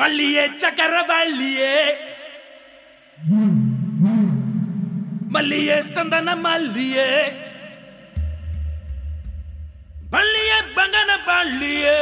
வள்ளியே சக்கர வள்ளியே மல்லியே சந்தன மல்லியே பள்ளியே பங்கன பள்ளியே